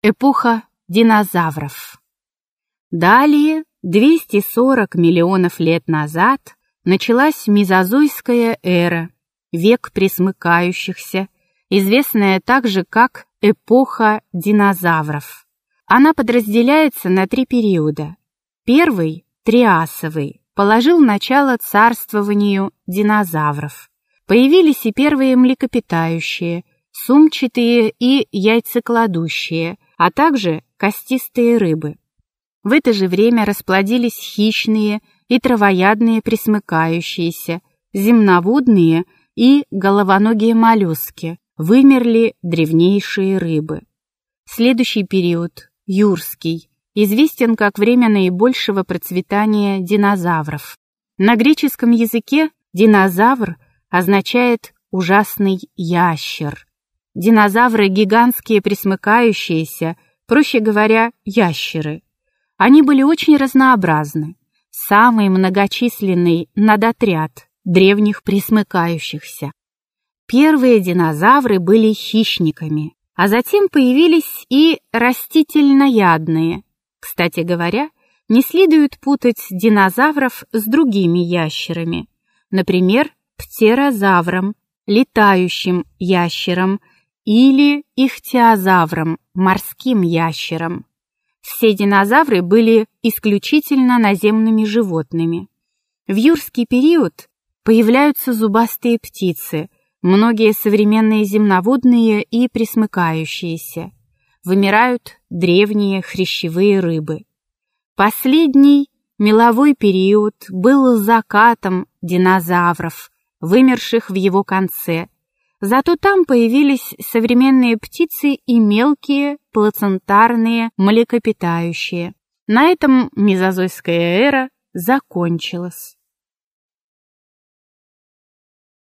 Эпоха динозавров. Далее, 240 миллионов лет назад, началась мезозойская эра, век пресмыкающихся, известная также как эпоха динозавров. Она подразделяется на три периода. Первый, триасовый, положил начало царствованию динозавров. Появились и первые млекопитающие, сумчатые и яйцекладущие – а также костистые рыбы. В это же время расплодились хищные и травоядные пресмыкающиеся, земноводные и головоногие моллюски, вымерли древнейшие рыбы. Следующий период, юрский, известен как время наибольшего процветания динозавров. На греческом языке динозавр означает «ужасный ящер», Динозавры гигантские присмыкающиеся, проще говоря, ящеры. Они были очень разнообразны. Самый многочисленный надотряд древних присмыкающихся. Первые динозавры были хищниками, а затем появились и растительноядные. Кстати говоря, не следует путать динозавров с другими ящерами, например, птерозавром, летающим ящером или ихтиозавром, морским ящером. Все динозавры были исключительно наземными животными. В юрский период появляются зубастые птицы, многие современные земноводные и пресмыкающиеся. Вымирают древние хрящевые рыбы. Последний меловой период был закатом динозавров, вымерших в его конце – Зато там появились современные птицы и мелкие плацентарные млекопитающие. На этом мезозойская эра закончилась.